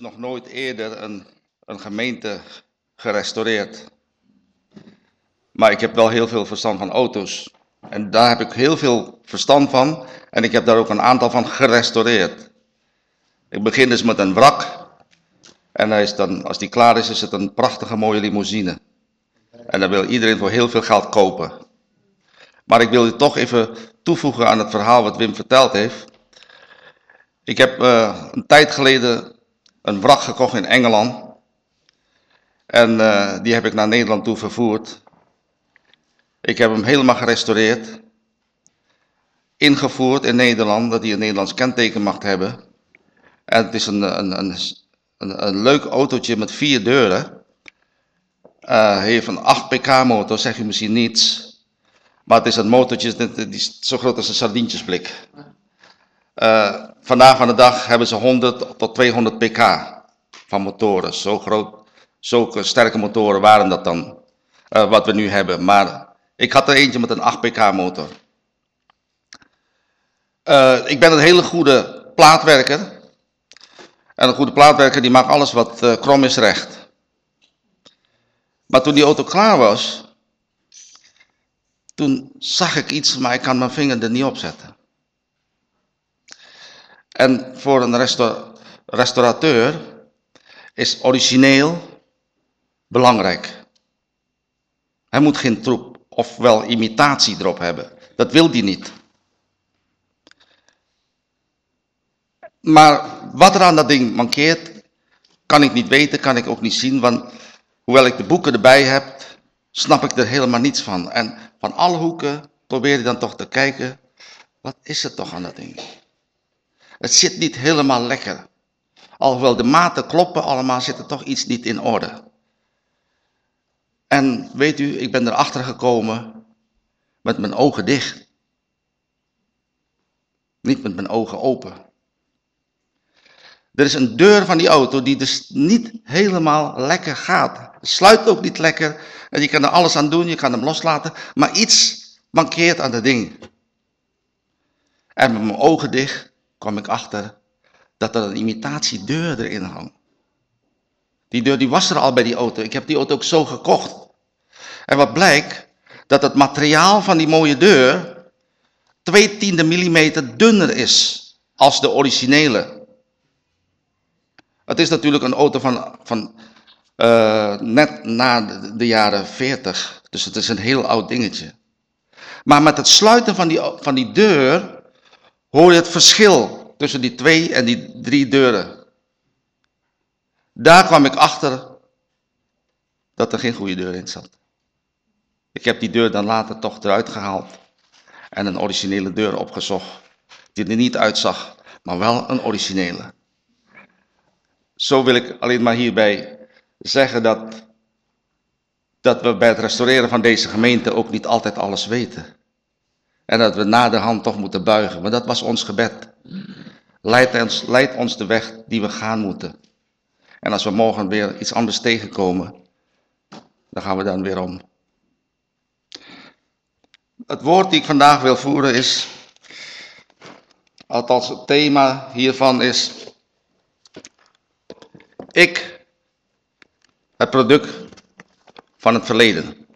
nog nooit eerder een, een gemeente gerestaureerd. Maar ik heb wel heel veel verstand van auto's. En daar heb ik heel veel verstand van. En ik heb daar ook een aantal van gerestaureerd. Ik begin dus met een wrak. En hij is dan, als die klaar is, is het een prachtige mooie limousine. En dan wil iedereen voor heel veel geld kopen. Maar ik wil je toch even toevoegen aan het verhaal wat Wim verteld heeft. Ik heb uh, een tijd geleden een wrak gekocht in Engeland. En uh, die heb ik naar Nederland toe vervoerd. Ik heb hem helemaal gerestaureerd. Ingevoerd in Nederland, dat hij een Nederlands kenteken mag hebben. En het is een, een, een, een, een leuk autootje met vier deuren. Uh, heeft een 8 pk motor, zeg je misschien niets. Maar het is een motortje, die is zo groot als een sardientjesblik. Uh, vandaag van de dag hebben ze 100 tot 200 pk van motoren. Zo groot, zulke sterke motoren waren dat dan, uh, wat we nu hebben. Maar ik had er eentje met een 8 pk motor. Uh, ik ben een hele goede plaatwerker. En een goede plaatwerker die maakt alles wat uh, krom is recht. Maar toen die auto klaar was, toen zag ik iets, maar ik kan mijn vinger er niet op zetten. En voor een restaur restaurateur is origineel belangrijk. Hij moet geen troep ofwel imitatie erop hebben. Dat wil hij niet. Maar wat er aan dat ding mankeert, kan ik niet weten, kan ik ook niet zien. Want hoewel ik de boeken erbij heb, snap ik er helemaal niets van. En van alle hoeken probeer je dan toch te kijken, wat is er toch aan dat ding? Het zit niet helemaal lekker. Alhoewel de maten kloppen allemaal, zit er toch iets niet in orde. En weet u, ik ben erachter gekomen met mijn ogen dicht. Niet met mijn ogen open. Er is een deur van die auto die dus niet helemaal lekker gaat. Het sluit ook niet lekker. En je kan er alles aan doen, je kan hem loslaten. Maar iets mankeert aan dat ding. En met mijn ogen dicht kwam ik achter dat er een imitatiedeur erin hangt. Die deur die was er al bij die auto. Ik heb die auto ook zo gekocht. En wat blijkt? Dat het materiaal van die mooie deur twee tiende millimeter dunner is als de originele. Het is natuurlijk een auto van, van uh, net na de, de, jaren 40. Dus het is een heel oud dingetje. Maar met het sluiten van die, van die deur hoor je het verschil tussen die twee en die drie deuren. Daar kwam ik achter dat er geen goede deur in zat. Ik heb die deur dan later toch eruit gehaald en een originele deur opgezocht, die er niet uitzag, maar wel een originele. Zo wil ik alleen maar hierbij zeggen dat, dat we bij het restaureren van deze gemeente ook niet altijd alles weten. En dat we na de hand toch moeten buigen. Maar dat was ons gebed. Leid ons, leid ons de weg die we gaan moeten. En als we morgen weer iets anders tegenkomen, dan gaan we dan weer om. Het woord die ik vandaag wil voeren is, althans het thema hiervan is, ik, het product van het verleden.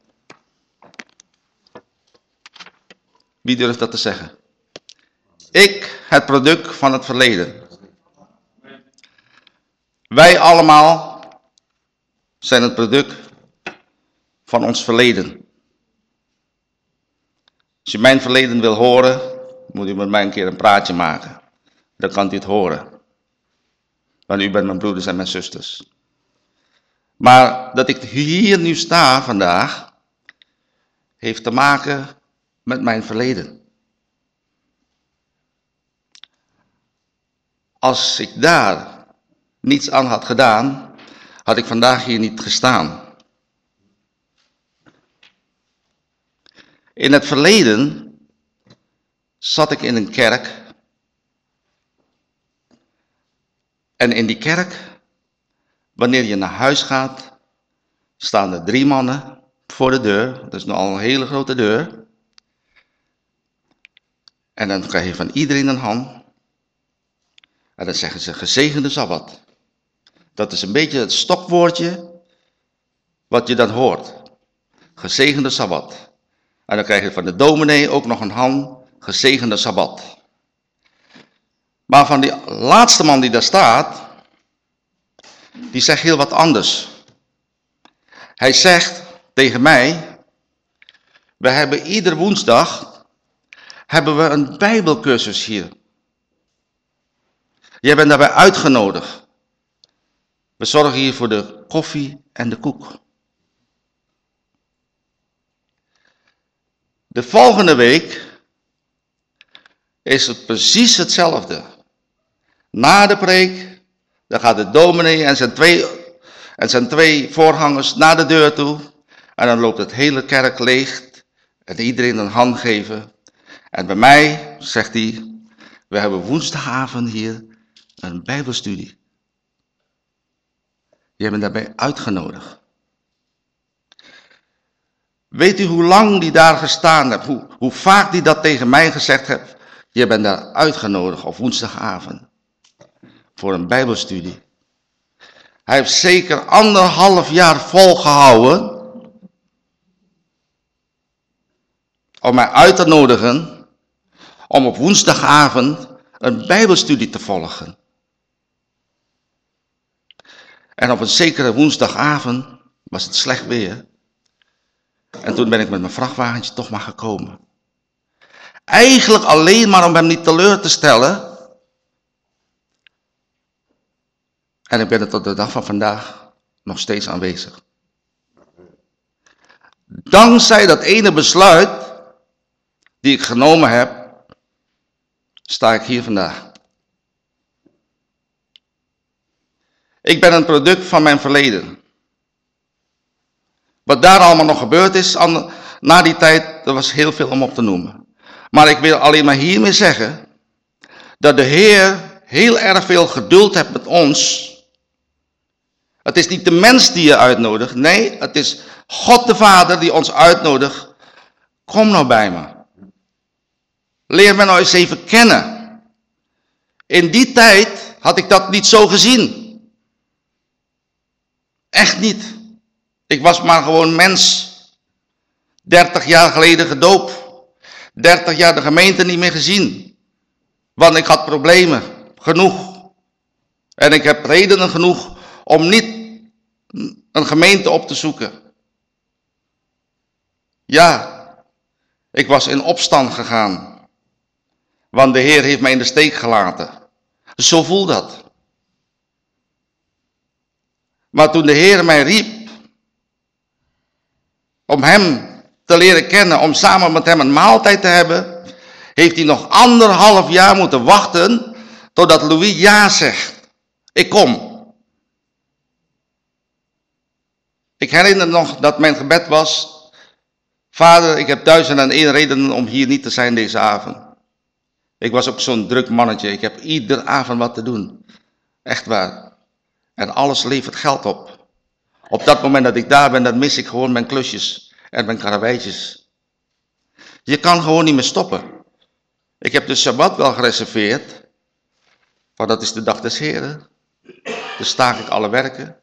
Wie durft dat te zeggen? Ik, het product van het verleden. Wij allemaal zijn het product van ons verleden. Als je mijn verleden wil horen, moet u met mij een keer een praatje maken. Dan kan u het horen. Want u bent mijn broeders en mijn zusters. Maar dat ik hier nu sta vandaag, heeft te maken met mijn verleden. Als ik daar niets aan had gedaan, had ik vandaag hier niet gestaan. In het verleden zat ik in een kerk. En in die kerk, wanneer je naar huis gaat, staan er drie mannen voor de deur. Dat is nogal een hele grote deur. En dan krijg je van iedereen een hand. En dan zeggen ze gezegende Sabbat. Dat is een beetje het stokwoordje wat je dan hoort. Gezegende Sabbat. En dan krijg je van de dominee ook nog een hand, gezegende Sabbat. Maar van die laatste man die daar staat, die zegt heel wat anders. Hij zegt tegen mij, we hebben ieder woensdag hebben we een bijbelcursus hier. Jij bent daarbij uitgenodigd. We zorgen hier voor de koffie en de koek. De volgende week is het precies hetzelfde. Na de preek, dan gaat de dominee en zijn twee, en zijn twee voorgangers naar de deur toe. En dan loopt het hele kerk leeg en iedereen een hand geven. En bij mij, zegt hij, we hebben woensdagavond hier een bijbelstudie. Je bent daarbij uitgenodigd. Weet u hoe lang die daar gestaan heeft? Hoe, hoe vaak die dat tegen mij gezegd heeft? Je bent daar uitgenodigd op woensdagavond. Voor een bijbelstudie. Hij heeft zeker anderhalf jaar volgehouden. Om mij uit te nodigen. Om op woensdagavond een bijbelstudie te volgen. En op een zekere woensdagavond was het slecht weer. En toen ben ik met mijn vrachtwagentje toch maar gekomen. Eigenlijk alleen maar om hem niet teleur te stellen. En ik ben er tot de dag van vandaag nog steeds aanwezig. Dankzij dat ene besluit die ik genomen heb, sta ik hier vandaag. Ik ben een product van mijn verleden. Wat daar allemaal nog gebeurd is na die tijd, er was heel veel om op te noemen. Maar ik wil alleen maar hiermee zeggen dat de Heer heel erg veel geduld heeft met ons. Het is niet de mens die je uitnodigt, nee, het is God de Vader die ons uitnodigt. Kom nou bij me. Leer me nou eens even kennen. In die tijd had ik dat niet zo gezien. Echt niet. Ik was maar gewoon mens. 30 jaar geleden gedoopt. 30 jaar de gemeente niet meer gezien. Want ik had problemen. Genoeg. En ik heb redenen genoeg om niet een gemeente op te zoeken. Ja, ik was in opstand gegaan. Want de Heer heeft mij in de steek gelaten. Zo voel dat. Maar toen de Heer mij riep om hem te leren kennen, om samen met hem een maaltijd te hebben, heeft hij nog anderhalf jaar moeten wachten totdat Louis ja zegt. Ik kom. Ik herinner nog dat mijn gebed was, Vader, ik heb duizend en één redenen om hier niet te zijn deze avond. Ik was ook zo'n druk mannetje. Ik heb iedere avond wat te doen. Echt waar. En alles levert geld op. Op dat moment dat ik daar ben, dan mis ik gewoon mijn klusjes en mijn karabijtjes. Je kan gewoon niet meer stoppen. Ik heb de Shabbat wel gereserveerd. Want dat is de dag des Heren. Dus staak ik alle werken.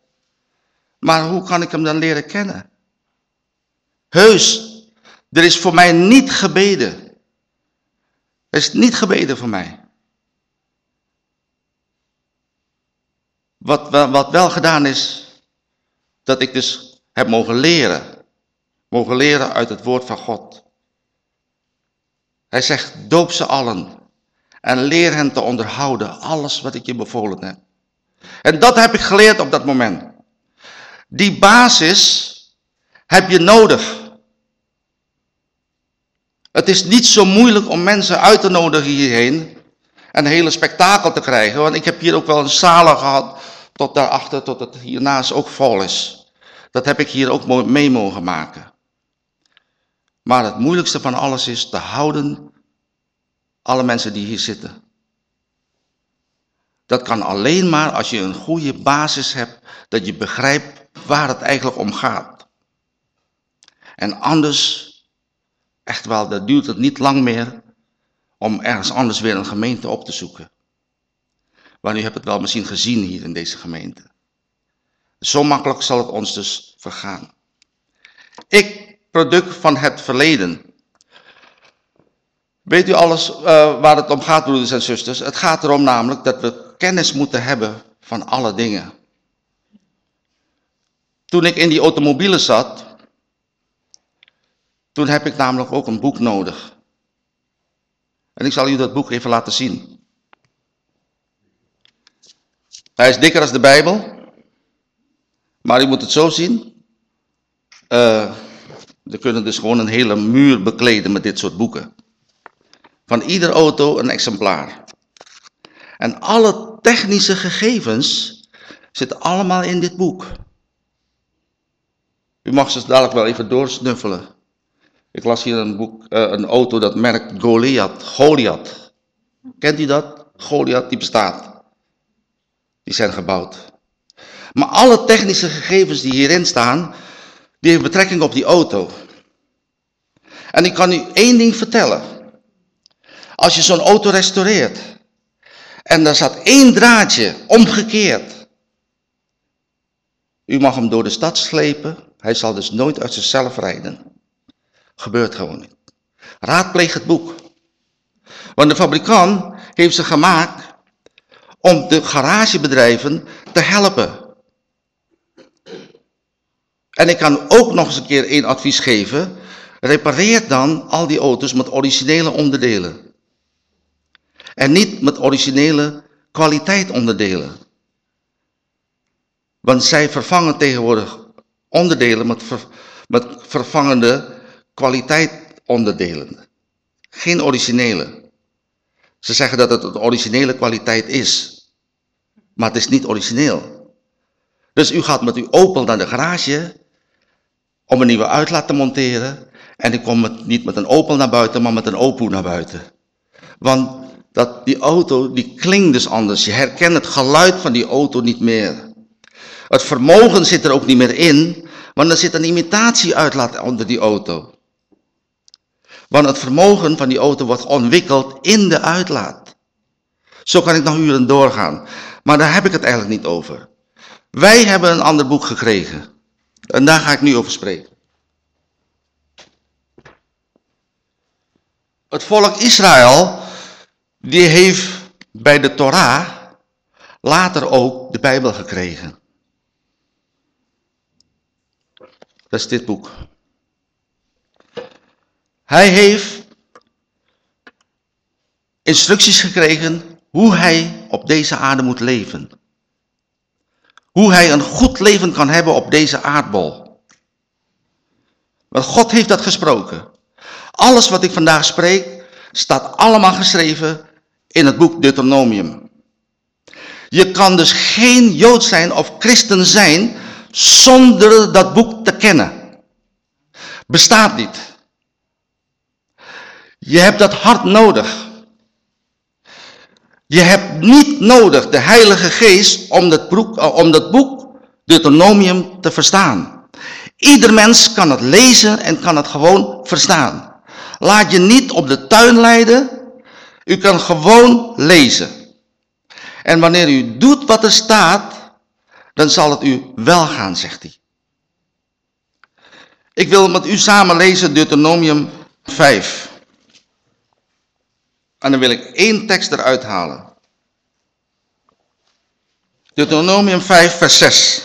Maar hoe kan ik hem dan leren kennen? Heus, er is voor mij niet gebeden. Er is niet gebeden voor mij. Wat, wat wel gedaan is, dat ik dus heb mogen leren. Mogen leren uit het woord van God. Hij zegt, doop ze allen. En leer hen te onderhouden, alles wat ik je bevolen heb. En dat heb ik geleerd op dat moment. Die basis heb je nodig. Het is niet zo moeilijk om mensen uit te nodigen hierheen. En een hele spektakel te krijgen. Want ik heb hier ook wel een zalen gehad. Tot daarachter, tot het hiernaast ook vol is. Dat heb ik hier ook mee mogen maken. Maar het moeilijkste van alles is te houden alle mensen die hier zitten. Dat kan alleen maar als je een goede basis hebt, dat je begrijpt waar het eigenlijk om gaat. En anders Echt wel, dat duurt het niet lang meer om ergens anders weer een gemeente op te zoeken. Want u hebt het wel misschien gezien hier in deze gemeente. Zo makkelijk zal het ons dus vergaan. Ik, product van het verleden. Weet u alles uh, waar het om gaat, broeders en zusters? Het gaat erom namelijk dat we kennis moeten hebben van alle dingen. Toen ik in die automobielen zat, toen heb ik namelijk ook een boek nodig. En ik zal u dat boek even laten zien. Hij is dikker als de Bijbel. Maar u moet het zo zien. We kunnen dus gewoon een hele muur bekleden met dit soort boeken. Van ieder auto een exemplaar. En alle technische gegevens zitten allemaal in dit boek. U mag ze dadelijk wel even doorsnuffelen. Ik las hier een boek, uh, een auto dat merkt Goliath. Goliath. Kent u dat? Goliath, die bestaat. Die zijn gebouwd. Maar alle technische gegevens die hierin staan, die hebben betrekking op die auto. En ik kan u één ding vertellen. Als je zo'n auto restaureert en er staat één draadje omgekeerd. U mag hem door de stad slepen, hij zal dus nooit uit zichzelf rijden. Gebeurt gewoon niet. Raadpleeg het boek. Want de fabrikant heeft ze gemaakt om de garagebedrijven te helpen. En ik kan ook nog eens een keer één advies geven. Repareer dan al die auto's met originele onderdelen. En niet met originele kwaliteit onderdelen. Want zij vervangen tegenwoordig onderdelen met, met vervangende kwaliteit onderdelen. Geen originele. Ze zeggen dat het een originele kwaliteit is. Maar het is niet origineel. Dus u gaat met uw Opel naar de garage om een nieuwe uitlaat te monteren. En ik kom niet met een Opel naar buiten, maar met een Opel naar buiten. Want dat, die auto die klinkt dus anders. Je herkent het geluid van die auto niet meer. Het vermogen zit er ook niet meer in, want er zit een imitatieuitlaat onder die auto. Want het vermogen van die auto wordt ontwikkeld in de uitlaat. Zo kan ik nog uren doorgaan. Maar daar heb ik het eigenlijk niet over. Wij hebben een ander boek gekregen. En daar ga ik nu over spreken. Het volk Israël, die heeft bij de Torah later ook de Bijbel gekregen. Dat is dit boek. Hij heeft instructies gekregen hoe hij op deze aarde moet leven. Hoe hij een goed leven kan hebben op deze aardbol. Want God heeft dat gesproken. Alles wat ik vandaag spreek, staat allemaal geschreven in het boek Deuteronomium. Je kan dus geen Jood zijn of christen zijn zonder dat boek te kennen. Bestaat niet. Je hebt dat hart nodig. Je hebt niet nodig de Heilige Geest om dat, eh, om dat boek Deuteronomium te verstaan. Ieder mens kan het lezen en kan het gewoon verstaan. Laat je niet op de tuin leiden. U kan gewoon lezen. En wanneer u doet wat er staat, dan zal het u wel gaan, zegt hij. Ik wil met u samen lezen Deuteronomium 5. En dan wil ik één tekst eruit halen. Deuteronomium 5, vers 6.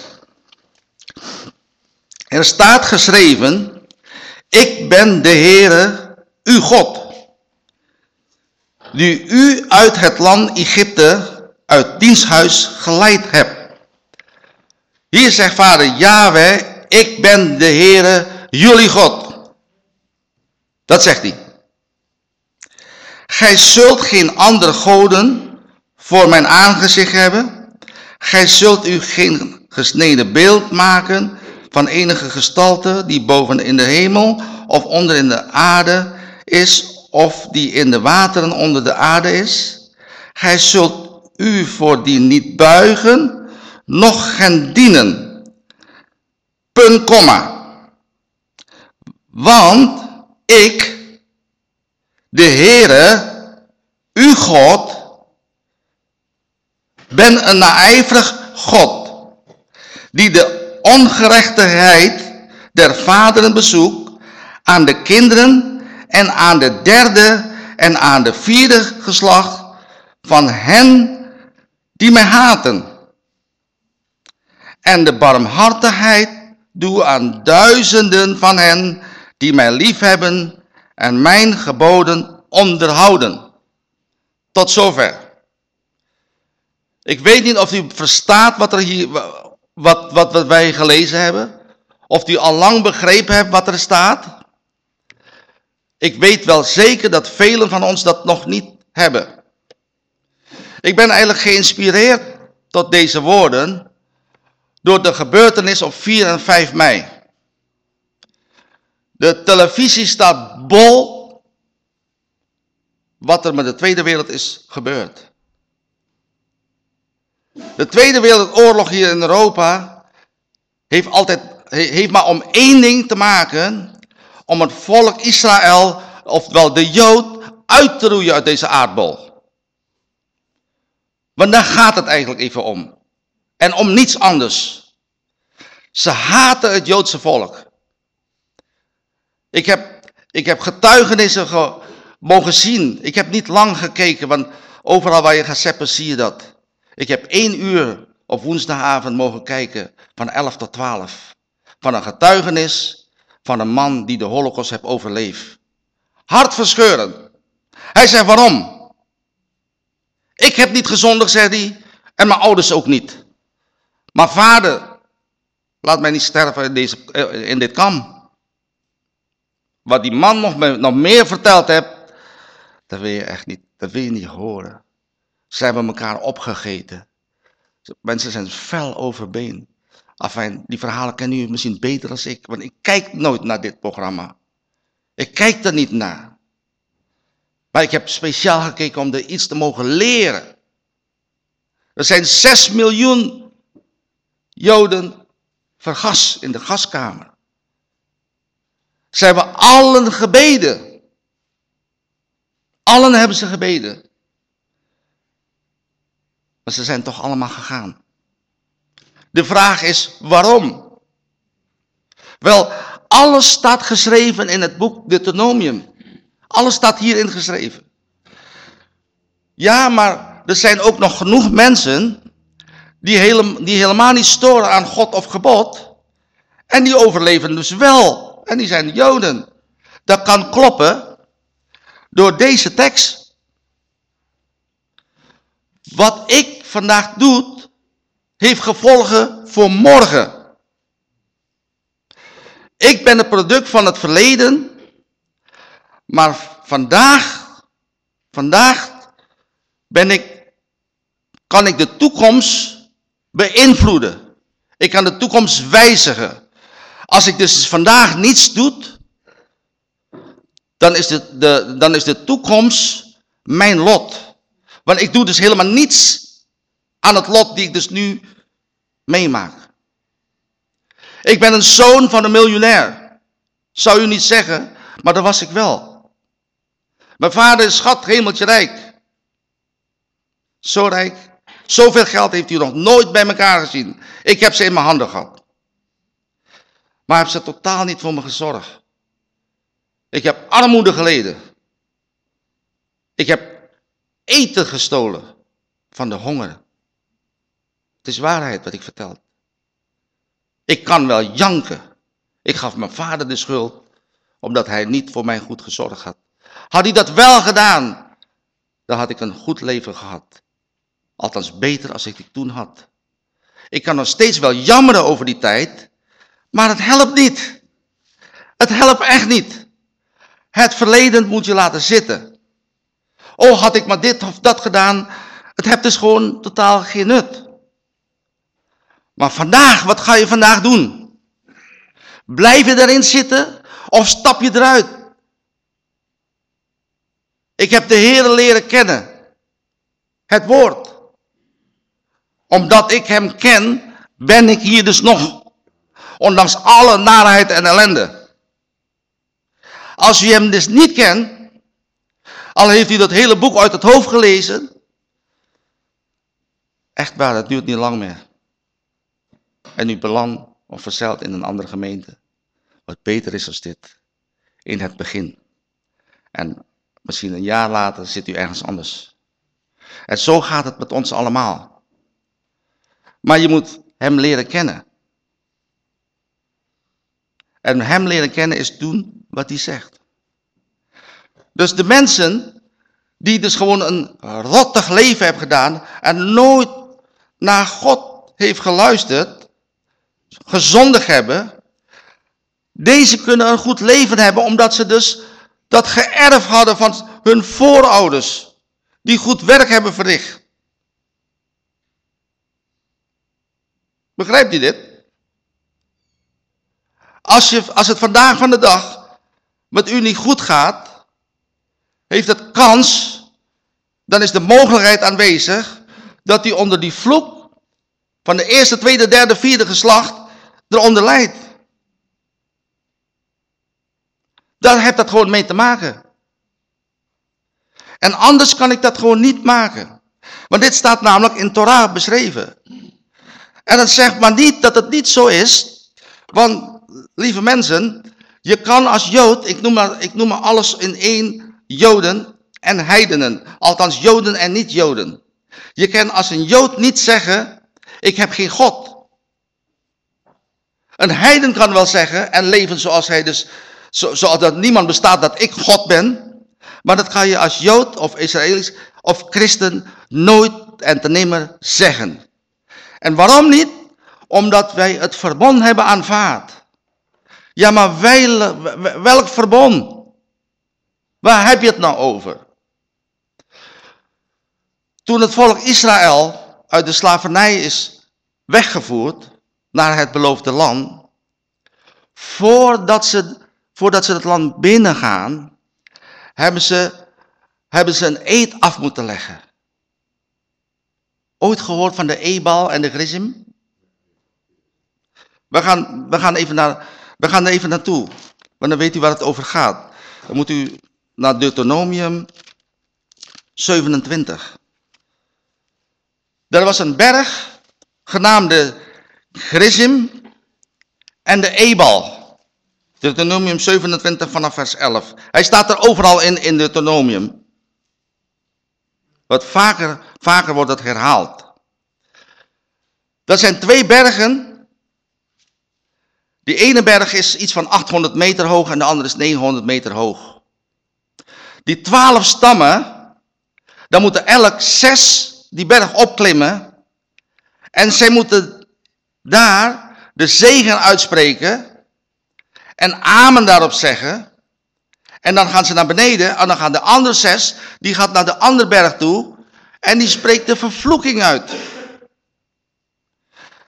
Er staat geschreven, ik ben de Heere, uw God, die u uit het land Egypte, uit diensthuis geleid hebt. Hier zegt vader Yahweh, ik ben de Heere, jullie God. Dat zegt hij. Gij zult geen andere goden voor mijn aangezicht hebben. Gij zult u geen gesneden beeld maken van enige gestalte die boven in de hemel of onder in de aarde is, of die in de wateren onder de aarde is. Gij zult u voor die niet buigen, noch gaan dienen. Punt, komma. Want ik de Heere, uw God, ben een naijverig God, die de ongerechtigheid der vaderen bezoekt aan de kinderen en aan de derde en aan de vierde geslacht van hen die mij haten. En de barmhartigheid doe aan duizenden van hen die mij liefhebben en mijn geboden onderhouden. Tot zover. Ik weet niet of u verstaat wat, er hier, wat, wat, wat wij gelezen hebben. Of u al lang begrepen hebt wat er staat. Ik weet wel zeker dat velen van ons dat nog niet hebben. Ik ben eigenlijk geïnspireerd tot deze woorden door de gebeurtenis op 4 en 5 mei. De televisie staat bol wat er met de Tweede Wereld is gebeurd. De Tweede Wereldoorlog hier in Europa heeft altijd heeft maar om één ding te maken, om het volk Israël, ofwel de Jood, uit te roeien uit deze aardbol. Want daar gaat het eigenlijk even om. En om niets anders. Ze haten het Joodse volk. Ik heb, ik heb getuigenissen ge, mogen zien. Ik heb niet lang gekeken, want overal waar je gaat zeppen zie je dat. Ik heb één uur op woensdagavond mogen kijken van 11 tot 12. Van een getuigenis van een man die de holocaust heeft overleefd. Hartverscheurend. Hij zei waarom? Ik heb niet gezondigd, zei hij, en mijn ouders ook niet. Maar vader, laat mij niet sterven in, deze, in dit kam. Wat die man nog, nog meer verteld heeft, dat wil je echt niet, dat wil je niet horen. Ze hebben elkaar opgegeten. Mensen zijn fel overbeen. Enfin, die verhalen kennen u misschien beter dan ik, want ik kijk nooit naar dit programma. Ik kijk er niet naar. Maar ik heb speciaal gekeken om er iets te mogen leren. Er zijn 6 miljoen Joden vergas in de gaskamer. Ze hebben allen gebeden. Allen hebben ze gebeden. Maar ze zijn toch allemaal gegaan. De vraag is waarom? Wel, alles staat geschreven in het boek Deuteronomium. Alles staat hierin geschreven. Ja, maar er zijn ook nog genoeg mensen die, die helemaal niet storen aan God of gebod. En die overleven dus wel. En die zijn Joden. Dat kan kloppen door deze tekst. Wat ik vandaag doe, heeft gevolgen voor morgen. Ik ben het product van het verleden, maar vandaag, vandaag ben ik, kan ik de toekomst beïnvloeden. Ik kan de toekomst wijzigen. Als ik dus vandaag niets doe, dan is de, de, dan is de toekomst mijn lot. Want ik doe dus helemaal niets aan het lot die ik dus nu meemaak. Ik ben een zoon van een miljonair. Zou u niet zeggen, maar dat was ik wel. Mijn vader is schat, hemeltje rijk. Zo rijk. Zoveel geld heeft hij nog nooit bij elkaar gezien. Ik heb ze in mijn handen gehad. Maar heeft ze totaal niet voor me gezorgd. Ik heb armoede geleden. Ik heb eten gestolen van de honger. Het is waarheid wat ik vertel. Ik kan wel janken. Ik gaf mijn vader de schuld, omdat hij niet voor mij goed gezorgd had. Had hij dat wel gedaan, dan had ik een goed leven gehad. Althans beter als ik die toen had. Ik kan nog steeds wel jammeren over die tijd, maar het helpt niet. Het helpt echt niet. Het verleden moet je laten zitten. Oh, had ik maar dit of dat gedaan. Het heeft dus gewoon totaal geen nut. Maar vandaag, wat ga je vandaag doen? Blijf je erin zitten of stap je eruit? Ik heb de Heer leren kennen. Het woord. Omdat ik hem ken, ben ik hier dus nog. Ondanks alle narigheid en ellende. Als u hem dus niet kent, al heeft u dat hele boek uit het hoofd gelezen, echt waar, dat duurt niet lang meer. en u belandt of verzeilt in een andere gemeente. Wat beter is als dit. In het begin. En misschien een jaar later zit u ergens anders. En zo gaat het met ons allemaal. Maar je moet hem leren kennen. En hem leren kennen is doen wat hij zegt. Dus de mensen die dus gewoon een rottig leven hebben gedaan en nooit naar God heeft geluisterd, gezondig hebben, deze kunnen een goed leven hebben omdat ze dus dat geërfd hadden van hun voorouders, die goed werk hebben verricht. Begrijpt u dit? Als, je, als het vandaag van de dag met u niet goed gaat, heeft het kans, dan is de mogelijkheid aanwezig dat u onder die vloek van de eerste, tweede, derde, vierde geslacht eronder lijdt. Daar heeft dat gewoon mee te maken. En anders kan ik dat gewoon niet maken. Want dit staat namelijk in Torah beschreven. En dan zegt maar niet dat het niet zo is. Want, lieve mensen, je kan als Jood, ik noem maar, ik noem maar alles in één, Joden en heidenen. Althans, Joden en niet-Joden. Je kan als een Jood niet zeggen, ik heb geen God. Een heiden kan wel zeggen en leven zoals hij dus, zo, zoals dat niemand bestaat dat ik God ben. Maar dat kan je als Jood of Israëlisch of christen nooit en te zeggen. En waarom niet? Omdat wij het verbond hebben aanvaard. Ja, maar wij, welk verbond? Waar heb je het nou over? Toen het volk Israël uit de slavernij is weggevoerd naar het beloofde land, voordat ze, voordat ze het land binnengaan, hebben ze, hebben ze een eed af moeten leggen. Ooit gehoord van de Ebal en de Grizim? We gaan, we, gaan even naar, we gaan er even naartoe, want dan weet u waar het over gaat. Dan moet u naar Deuteronomium 27. Er was een berg, genaamd de Grizim en de Ebal. Deuteronomium 27 vanaf vers 11. Hij staat er overal in, in Deuteronomium. Wat vaker, vaker wordt het herhaald. Dat zijn twee bergen. Die ene berg is iets van 800 meter hoog en de andere is 900 meter hoog. Die twaalf stammen, dan moeten elk zes die berg opklimmen. En zij moeten daar de zegen uitspreken en amen daarop zeggen. En dan gaan ze naar beneden en dan gaan de andere zes, die gaat naar de andere berg toe en die spreekt de vervloeking uit.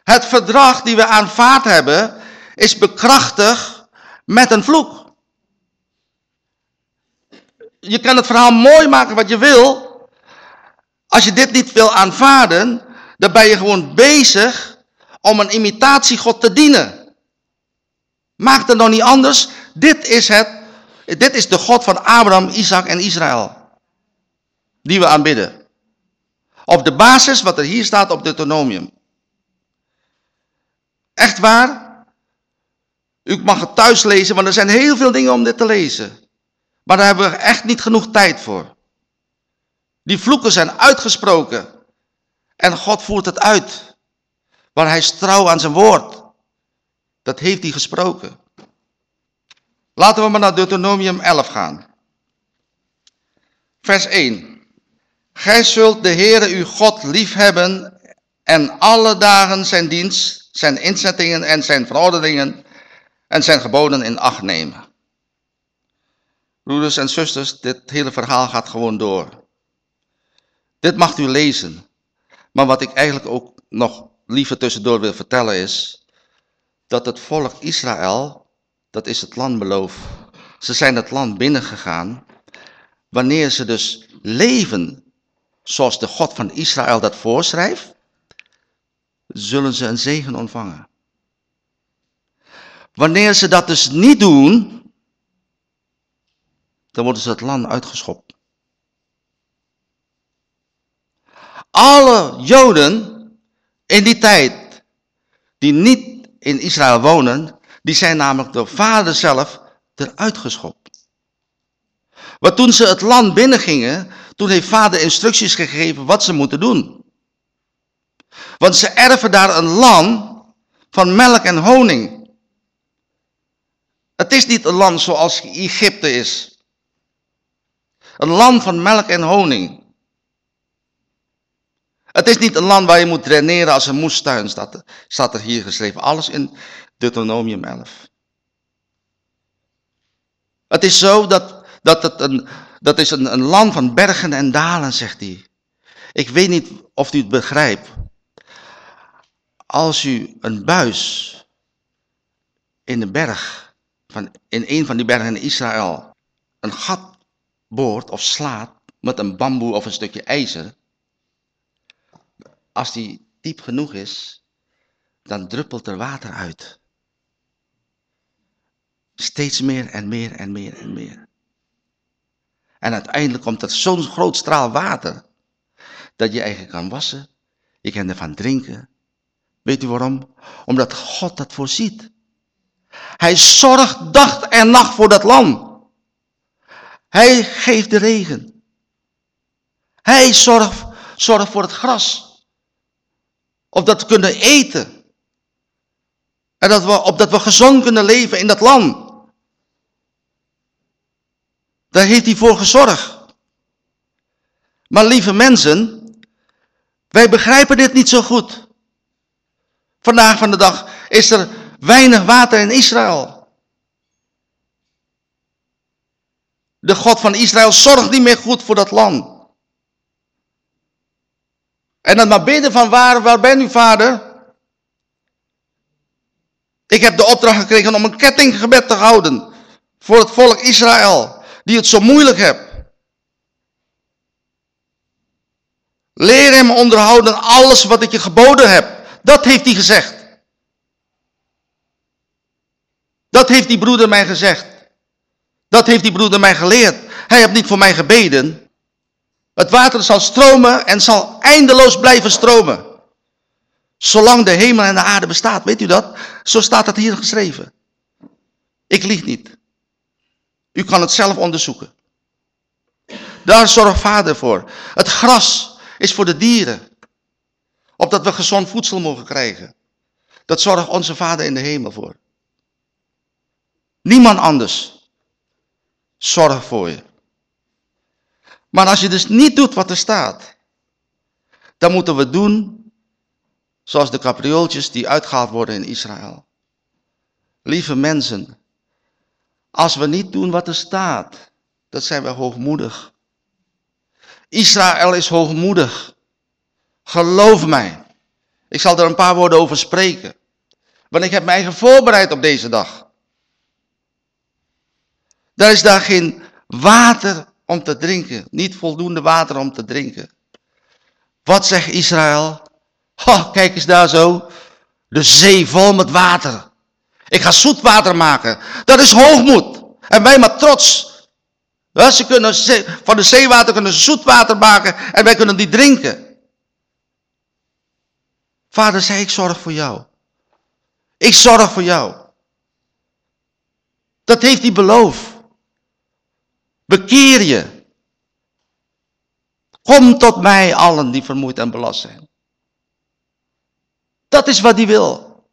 Het verdrag die we aanvaard hebben is bekrachtigd met een vloek. Je kan het verhaal mooi maken wat je wil. Als je dit niet wil aanvaarden, dan ben je gewoon bezig om een imitatiegod te dienen. Maak het nog niet anders. Dit is het. Dit is de God van Abraham, Isaac en Israël. Die we aanbidden. Op de basis wat er hier staat op Deuteronomium. Echt waar. U mag het thuis lezen, want er zijn heel veel dingen om dit te lezen. Maar daar hebben we echt niet genoeg tijd voor. Die vloeken zijn uitgesproken. En God voert het uit. Want hij is trouw aan zijn woord. Dat heeft hij gesproken. Laten we maar naar Deuteronomium 11 gaan. Vers 1. Gij zult de Heere uw God liefhebben en alle dagen zijn dienst, zijn inzettingen en zijn verordeningen en zijn geboden in acht nemen. Broeders en zusters, dit hele verhaal gaat gewoon door. Dit mag u lezen. Maar wat ik eigenlijk ook nog liever tussendoor wil vertellen is, dat het volk Israël, dat is het land beloofd, ze zijn het land binnengegaan, wanneer ze dus leven zoals de God van Israël dat voorschrijft, zullen ze een zegen ontvangen. Wanneer ze dat dus niet doen, dan worden ze het land uitgeschopt. Alle Joden in die tijd die niet in Israël wonen, die zijn namelijk door vader zelf eruit geschopt. Want toen ze het land binnengingen, toen heeft vader instructies gegeven wat ze moeten doen. Want ze erven daar een land van melk en honing. Het is niet een land zoals Egypte is. Een land van melk en honing. Het is niet een land waar je moet draineren als een moestuin, staat, staat er hier geschreven. Alles in Deuteronomium 11. Het is zo dat, dat het een, dat is een, een land van bergen en dalen, zegt hij. Ik weet niet of u het begrijpt. Als u een buis in de berg, van, in een van die bergen in Israël, een gat boort of slaat met een bamboe of een stukje ijzer, als die diep genoeg is, dan druppelt er water uit. Steeds meer en meer en meer en meer. En uiteindelijk komt er zo'n groot straal water, dat je eigen kan wassen, je kan ervan drinken. Weet u waarom? Omdat God dat voorziet. Hij zorgt dag en nacht voor dat land. Hij geeft de regen. Hij zorgt, zorgt voor het gras. Opdat we kunnen eten. En dat we, opdat we gezond kunnen leven in dat land. Daar heeft hij voor gezorgd. Maar lieve mensen, wij begrijpen dit niet zo goed. Vandaag van de dag is er weinig water in Israël. De God van Israël zorgt niet meer goed voor dat land. En dan maar bidden van waar, waar ben u vader? Ik heb de opdracht gekregen om een kettinggebed te houden voor het volk Israël, die het zo moeilijk heeft. Leer hem onderhouden alles wat ik je geboden heb. Dat heeft hij gezegd. Dat heeft die broeder mij gezegd. Dat heeft die broeder mij geleerd. Hij heeft niet voor mij gebeden. Het water zal stromen en zal eindeloos blijven stromen. Zolang de hemel en de aarde bestaat. Weet u dat? Zo staat het hier geschreven. Ik lieg niet. U kan het zelf onderzoeken. Daar zorgt vader voor. Het gras is voor de dieren. Opdat we gezond voedsel mogen krijgen. Dat zorgt onze vader in de hemel voor. Niemand anders zorgt voor je. Maar als je dus niet doet wat er staat, dan moeten we doen zoals de capriooltjes die uitgehaald worden in Israël. Lieve mensen, als we niet doen wat er staat, dan zijn we hoogmoedig. Israël is hoogmoedig. Geloof mij. Ik zal er een paar woorden over spreken. Want ik heb mij eigen voorbereid op deze dag. Daar is daar geen water om te drinken. Niet voldoende water om te drinken. Wat zegt Israël? Oh, kijk eens daar zo. De zee vol met water. Ik ga zoet water maken. Dat is hoogmoed. En wij maar trots. ze kunnen, van de zeewater kunnen ze zoet water maken en wij kunnen die drinken. Vader zei, ik zorg voor jou. Ik zorg voor jou. Dat heeft hij beloofd. Bekeer je. Kom tot mij allen die vermoeid en belast zijn. Dat is wat hij wil.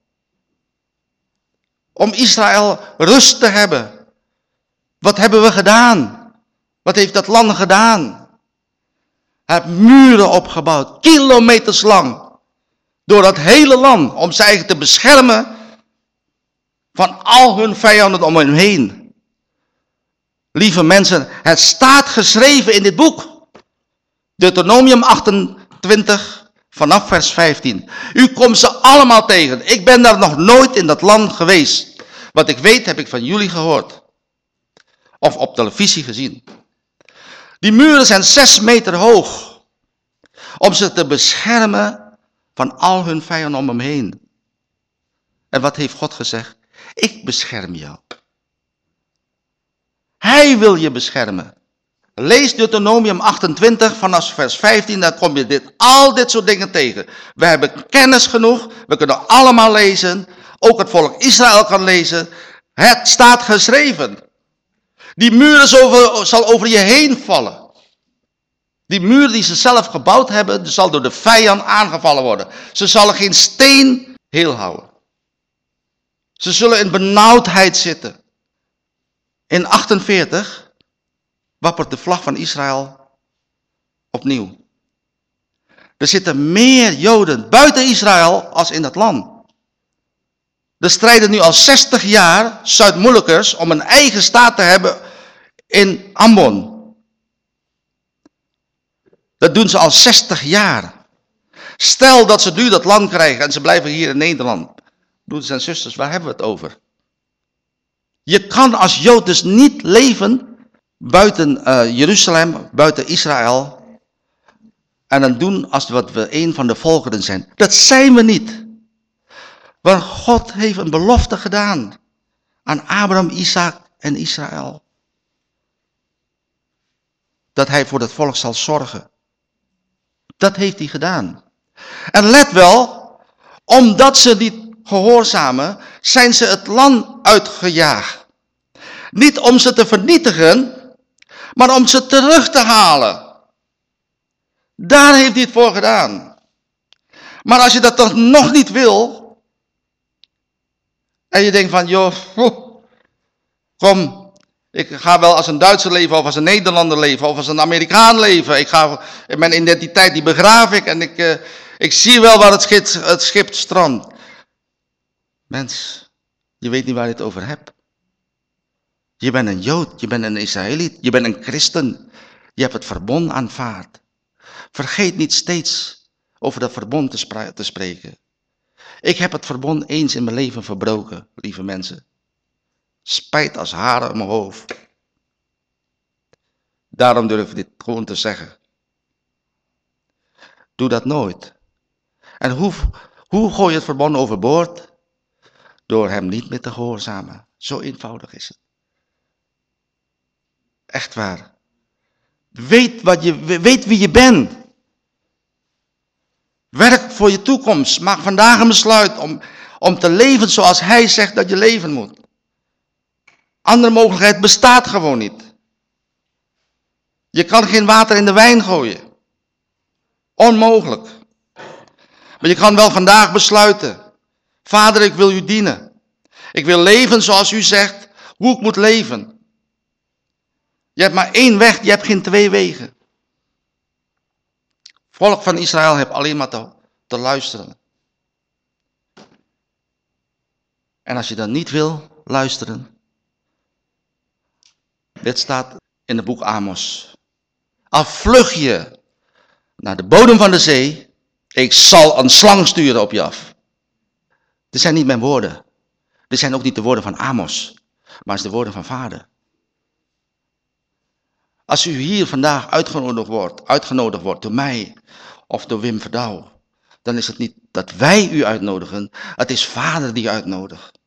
Om Israël rust te hebben. Wat hebben we gedaan? Wat heeft dat land gedaan? Hij heeft muren opgebouwd, kilometers lang. Door dat hele land, om zich te beschermen van al hun vijanden om hen heen. Lieve mensen, het staat geschreven in dit boek. Deuteronomium 28, vanaf vers 15. U komt ze allemaal tegen. Ik ben daar nog nooit in dat land geweest. Wat ik weet heb ik van jullie gehoord. Of op televisie gezien. Die muren zijn zes meter hoog. Om ze te beschermen van al hun vijanden om hem heen. En wat heeft God gezegd? Ik bescherm jou. Hij wil je beschermen. Lees Deuteronomium 28 vanaf vers 15, dan kom je dit, al dit soort dingen tegen. We hebben kennis genoeg, we kunnen allemaal lezen. Ook het volk Israël kan lezen. Het staat geschreven. Die muren zal over je heen vallen. Die muur die ze zelf gebouwd hebben, zal door de vijand aangevallen worden. Ze zullen geen steen heel houden. Ze zullen in benauwdheid zitten. In 48 wappert de vlag van Israël opnieuw. Er zitten meer Joden buiten Israël als in dat land. Er strijden nu al 60 jaar Zuid-Moeilijkers om een eigen staat te hebben in Ambon. Dat doen ze al 60 jaar. Stel dat ze nu dat land krijgen en ze blijven hier in Nederland. Broeders en zusters, waar hebben we het over? Je kan als Jood dus niet leven buiten uh, Jeruzalem, buiten Israël. En dan doen als wat we een van de volkeren zijn. Dat zijn we niet. Want God heeft een belofte gedaan aan Abraham, Isaac en Israël. Dat hij voor het volk zal zorgen. Dat heeft hij gedaan. En let wel, omdat ze niet gehoorzamen, zijn ze het land uitgejaagd. Niet om ze te vernietigen, maar om ze terug te halen. Daar heeft hij het voor gedaan. Maar als je dat toch nog niet wil, en je denkt van, joh, kom, ik ga wel als een Duitser leven of als een Nederlander leven of als een Amerikaan leven. Ik ga, mijn identiteit die begraaf ik en ik, uh, ik zie wel waar het schip, het schip strandt. Mens, je weet niet waar je het over hebt. Je bent een Jood, je bent een Israëliet, je bent een christen. Je hebt het verbond aanvaard. Vergeet niet steeds over dat verbond te spreken. Ik heb het verbond eens in mijn leven verbroken, lieve mensen. Spijt als haren op mijn hoofd. Daarom durf ik dit gewoon te zeggen. Doe dat nooit. En hoe, hoe gooi je het verbond overboord? Door hem niet meer te gehoorzamen. Zo eenvoudig is het. Echt waar. Weet, wat je, weet wie je bent. Werk voor je toekomst. Maak vandaag een besluit om, om te leven zoals hij zegt dat je leven moet. Andere mogelijkheid bestaat gewoon niet. Je kan geen water in de wijn gooien. Onmogelijk. Maar je kan wel vandaag besluiten. Vader, ik wil u dienen. Ik wil leven zoals u zegt, hoe ik moet leven. Je hebt maar één weg, je hebt geen twee wegen. Volk van Israël heeft alleen maar te, te luisteren. En als je dan niet wil luisteren, dit staat in het boek Amos. Al vlug je naar de bodem van de zee, ik zal een slang sturen op je af. Dit zijn niet mijn woorden. Dit zijn ook niet de woorden van Amos, maar het is de woorden van vader. Als u hier vandaag uitgenodigd wordt, uitgenodigd wordt door mij of door Wim Verdouw, dan is het niet dat wij u uitnodigen, het is vader die u uitnodigt.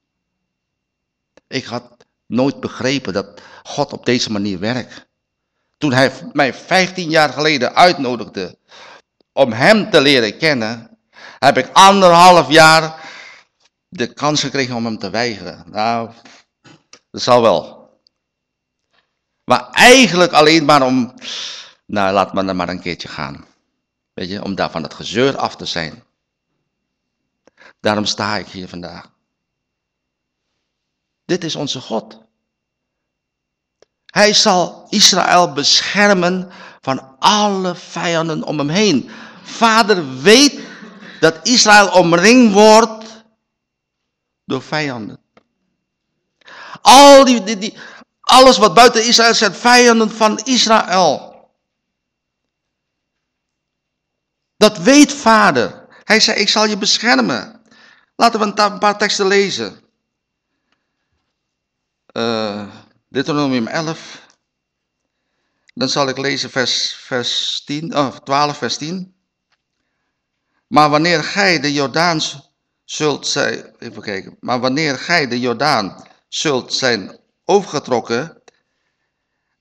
Ik had nooit begrepen dat God op deze manier werkt. Toen hij mij 15 jaar geleden uitnodigde om hem te leren kennen, heb ik anderhalf jaar de kans gekregen om hem te weigeren. Nou, dat zal wel. Maar eigenlijk alleen maar om, nou laat me dan maar een keertje gaan. Weet je, om daar van het gezeur af te zijn. Daarom sta ik hier vandaag. Dit is onze God. Hij zal Israël beschermen van alle vijanden om hem heen. Vader weet dat Israël omringd wordt door vijanden. Al die, die, alles wat buiten Israël zijn vijanden van Israël. Dat weet vader. Hij zei, ik zal je beschermen. Laten we een paar teksten lezen. Uh, Deuteronomium 11. Dan zal ik lezen vers, vers 10, oh, 12, vers 10. Maar wanneer gij de Jordaan zult zijn, even kijken, maar wanneer gij de Jordaan zult zijn overgetrokken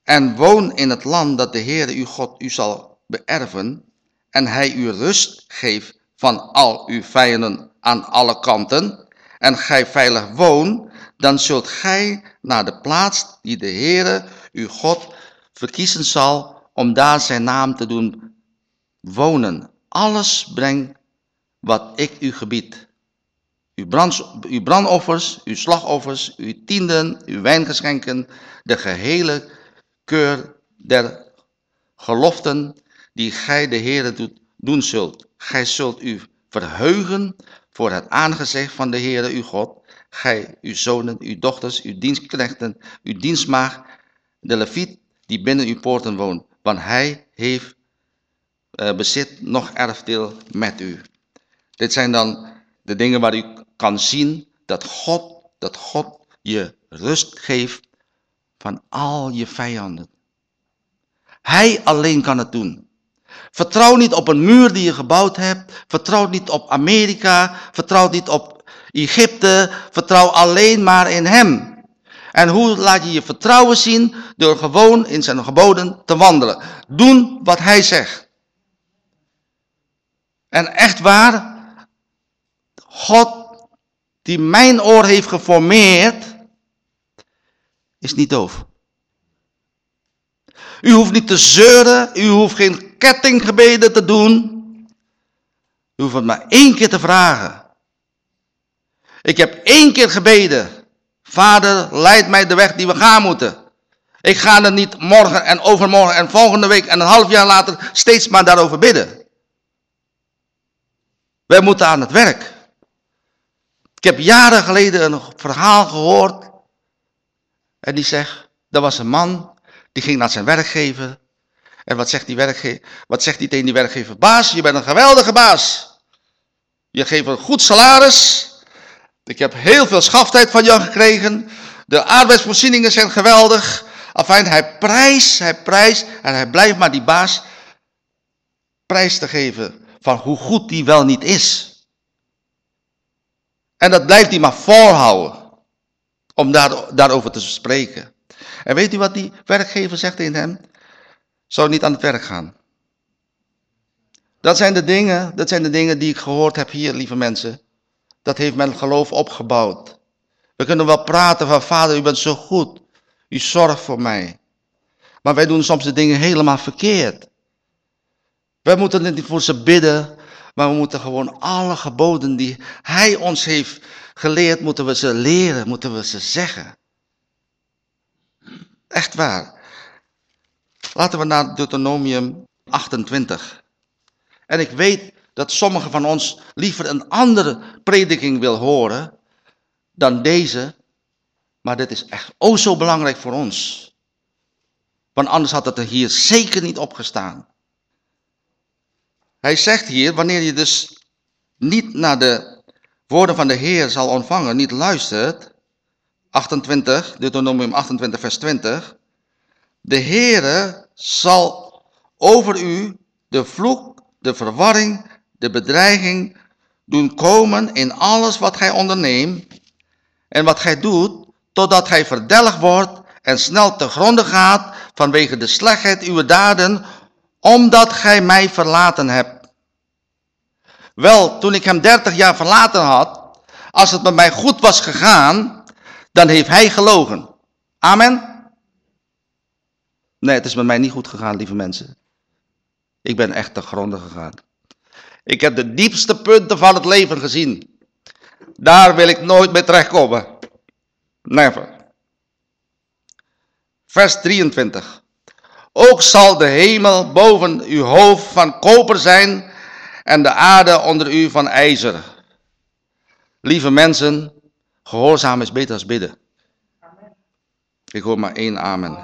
en woon in het land dat de Heere uw God u zal beërven, en hij u rust geeft van al uw vijanden aan alle kanten, en gij veilig woont, dan zult gij naar de plaats die de Heere uw God verkiezen zal, om daar zijn naam te doen wonen. Alles breng wat ik u gebied. Uw, brand, uw brandoffers, uw slagoffers, uw tienden, uw wijngeschenken, de gehele keur der geloften die gij de Heere doet, doen zult. Gij zult u verheugen voor het aangezicht van de Heere uw God. Gij, uw zonen, uw dochters, uw dienstknechten, uw dienstmaag, de leviet die binnen uw poorten woont. Want hij heeft uh, bezit nog erfdeel met u. Dit zijn dan de dingen waar u kan zien dat God, dat God je rust geeft van al je vijanden. Hij alleen kan het doen. Vertrouw niet op een muur die je gebouwd hebt. Vertrouw niet op Amerika. Vertrouw niet op Egypte. Vertrouw alleen maar in hem. En hoe laat je je vertrouwen zien? Door gewoon in zijn geboden te wandelen. Doen wat hij zegt. En echt waar, God die mijn oor heeft geformeerd, is niet doof. U hoeft niet te zeuren, u hoeft geen kettinggebeden te doen. U hoeft het maar één keer te vragen. Ik heb één keer gebeden. Vader, leid mij de weg die we gaan moeten. Ik ga er niet morgen en overmorgen en volgende week en een half jaar later steeds maar daarover bidden. Wij moeten aan het werk. Ik heb jaren geleden een verhaal gehoord. En die zegt, er was een man, die ging naar zijn werkgever. En wat zegt die werkgever? Wat zegt die tegen die werkgever? Baas, je bent een geweldige baas. Je geeft een goed salaris. Ik heb heel veel schaftijd van jou gekregen. De arbeidsvoorzieningen zijn geweldig. Afijn, hij prijst, hij prijst en hij blijft maar die baas prijs te geven van hoe goed die wel niet is. En dat blijft hij maar volhouden. Om daar, daarover te spreken. En weet u wat die werkgever zegt in hem? Zou niet aan het werk gaan. Dat zijn de dingen, dat zijn de dingen die ik gehoord heb hier, lieve mensen. Dat heeft mijn geloof opgebouwd. We kunnen wel praten van vader, u bent zo goed. U zorgt voor mij. Maar wij doen soms de dingen helemaal verkeerd. Wij moeten niet voor ze bidden, maar we moeten gewoon alle geboden die hij ons heeft geleerd, moeten we ze leren, moeten we ze zeggen. Echt waar. Laten we naar Deuteronomium 28. En ik weet dat sommigen van ons liever een andere prediking wil horen dan deze. Maar dit is echt o zo belangrijk voor ons. Want anders had het er hier zeker niet opgestaan. Hij zegt hier, wanneer je dus niet naar de woorden van de Heer zal ontvangen, niet luistert, 28, Deuteronomium 28 vers 20, de Heere zal over u de vloek, de verwarring, de bedreiging doen komen in alles wat gij onderneemt en wat gij doet, totdat gij verdelgd wordt en snel te gronde gaat vanwege de slechtheid uw daden, omdat gij mij verlaten hebt. Wel, toen ik hem dertig jaar verlaten had, als het met mij goed was gegaan, dan heeft hij gelogen. Amen? Nee, het is met mij niet goed gegaan, lieve mensen. Ik ben echt te gronden gegaan. Ik heb de diepste punten van het leven gezien. Daar wil ik nooit meer terechtkomen. Never. Vers 23. Ook zal de hemel boven uw hoofd van koper zijn en de aarde onder u van ijzer. Lieve mensen, gehoorzaam is beter als bidden. Ik hoor maar één amen.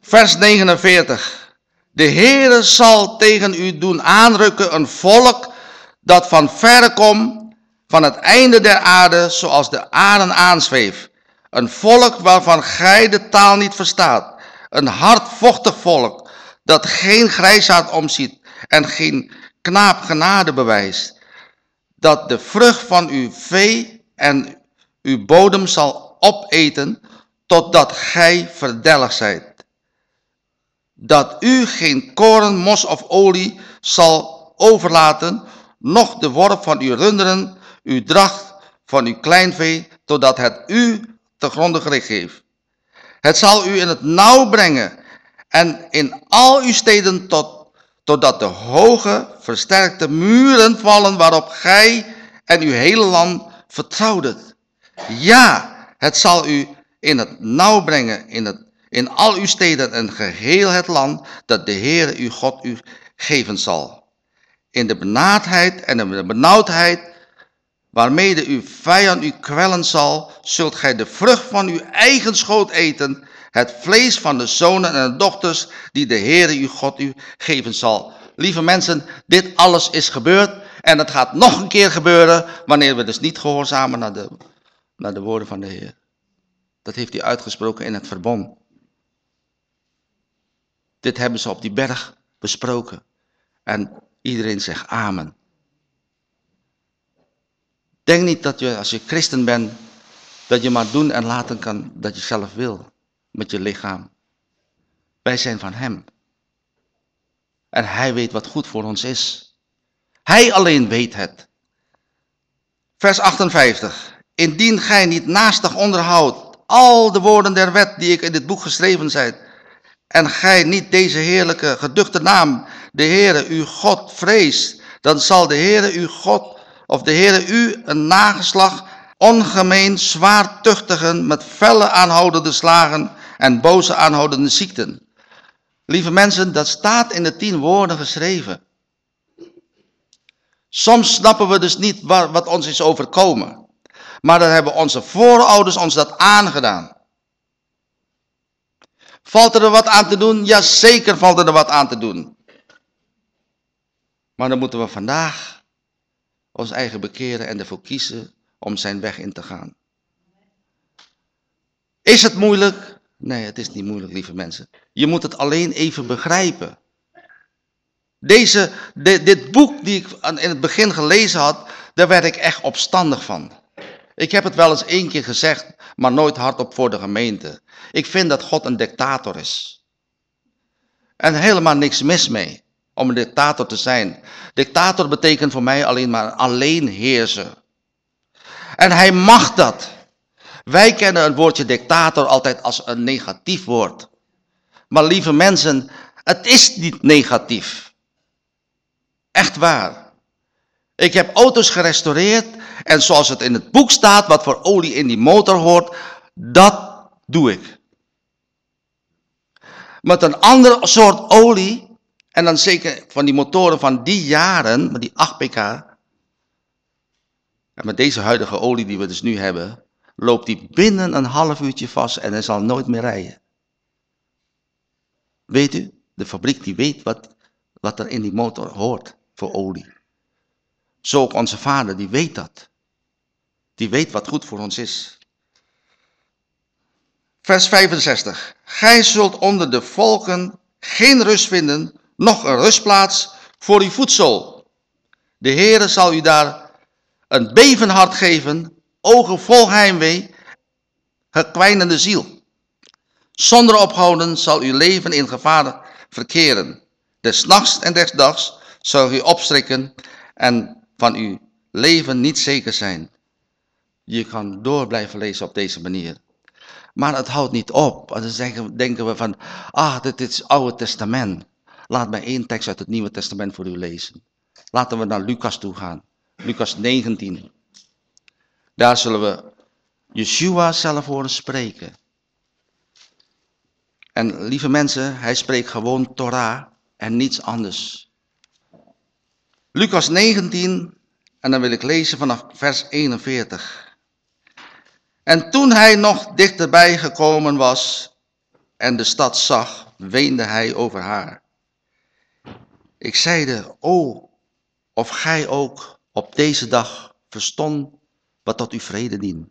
Vers 49. De Heere zal tegen u doen aanrukken een volk dat van verre komt, van het einde der aarde, zoals de aarde aanzweeft. Een volk waarvan gij de taal niet verstaat. Een hardvochtig volk dat geen grijsaard omziet en geen knaap genade bewijst. Dat de vrucht van uw vee en uw bodem zal opeten totdat gij verdelgd zijt. Dat u geen koren, mos of olie zal overlaten, noch de worp van uw runderen, uw dracht van uw kleinvee, totdat het u te gronden gericht heeft. Het zal u in het nauw brengen en in al uw steden tot, totdat de hoge, versterkte muren vallen waarop gij en uw hele land vertrouwdet. Ja, het zal u in het nauw brengen in, het, in al uw steden en geheel het land dat de Heer uw God u geven zal. In de benaadheid en de benauwdheid waarmee uw vijand u kwellen zal, zult gij de vrucht van uw eigen schoot eten, het vlees van de zonen en de dochters die de Heere uw God u geven zal. Lieve mensen, dit alles is gebeurd en het gaat nog een keer gebeuren wanneer we dus niet gehoorzamen naar de, naar de woorden van de Heer. Dat heeft hij uitgesproken in het verbond. Dit hebben ze op die berg besproken. En iedereen zegt amen. Denk niet dat je, als je christen bent, dat je maar doen en laten kan dat je zelf wil. Met je lichaam. Wij zijn van hem. En hij weet wat goed voor ons is. Hij alleen weet het. Vers 58. Indien gij niet naastig onderhoudt al de woorden der wet die ik in dit boek geschreven zijn, en gij niet deze heerlijke geduchte naam, de Heere uw God, vreest, dan zal de Heere uw God of de Heere u een nageslag ongemeen zwaar tuchtigen met felle aanhoudende slagen en boze aanhoudende ziekten. Lieve mensen, dat staat in de tien woorden geschreven. Soms snappen we dus niet wat ons is overkomen. Maar dan hebben onze voorouders ons dat aangedaan. Valt er wat aan te doen? Ja, zeker valt er wat aan te doen. Maar dan moeten we vandaag ons eigen bekeren en ervoor kiezen om zijn weg in te gaan. Is het moeilijk? Nee, het is niet moeilijk, lieve mensen. Je moet het alleen even begrijpen. Deze, dit boek die ik in het begin gelezen had, daar werd ik echt opstandig van. Ik heb het wel eens één keer gezegd, maar nooit hardop voor de gemeente. Ik vind dat God een dictator is. En helemaal niks mis mee om een dictator te zijn. Dictator betekent voor mij alleen maar alleen heersen. En hij mag dat. Wij kennen het woordje dictator altijd als een negatief woord. Maar lieve mensen, het is niet negatief. Echt waar. Ik heb auto's gerestaureerd en zoals het in het boek staat, wat voor olie in die motor hoort, dat doe ik. Met een andere soort olie en dan zeker van die motoren van die jaren, met die 8 pk. En met deze huidige olie die we dus nu hebben, loopt die binnen een half uurtje vast en hij zal nooit meer rijden. Weet u, de fabriek die weet wat, wat er in die motor hoort voor olie. Zo ook onze vader, die weet dat. Die weet wat goed voor ons is. Vers 65. Gij zult onder de volken geen rust vinden nog een rustplaats voor uw voedsel. De Heere zal u daar een beven hart geven, ogen vol heimwee, gekwijnende ziel. Zonder ophouden zal uw leven in gevaar verkeren. Des nachts en des dags zal u opstrikken en van uw leven niet zeker zijn. Je kan door blijven lezen op deze manier. Maar het houdt niet op. Dan denken we van, ah, dit is het Oude Testament. Laat mij één tekst uit het Nieuwe Testament voor u lezen. Laten we naar Lucas toe gaan. Lucas 19. Daar zullen we Yeshua zelf horen spreken. En lieve mensen, hij spreekt gewoon Torah en niets anders. Lucas 19, en dan wil ik lezen vanaf vers 41. En toen hij nog dichterbij gekomen was en de stad zag, weende hij over haar. Ik zeide, o, of gij ook op deze dag verstond wat tot uw vrede dient.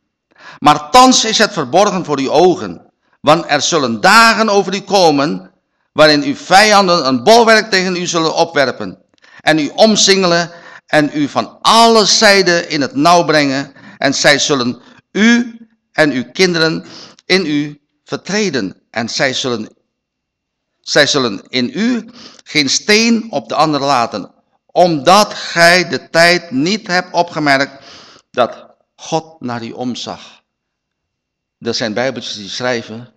Maar thans is het verborgen voor uw ogen, want er zullen dagen over u komen, waarin uw vijanden een bolwerk tegen u zullen opwerpen, en u omsingelen en u van alle zijden in het nauw brengen, en zij zullen u en uw kinderen in u vertreden en zij zullen, zij zullen in u geen steen op de ander laten, omdat gij de tijd niet hebt opgemerkt dat God naar u omzag. Er zijn bijbeltjes die schrijven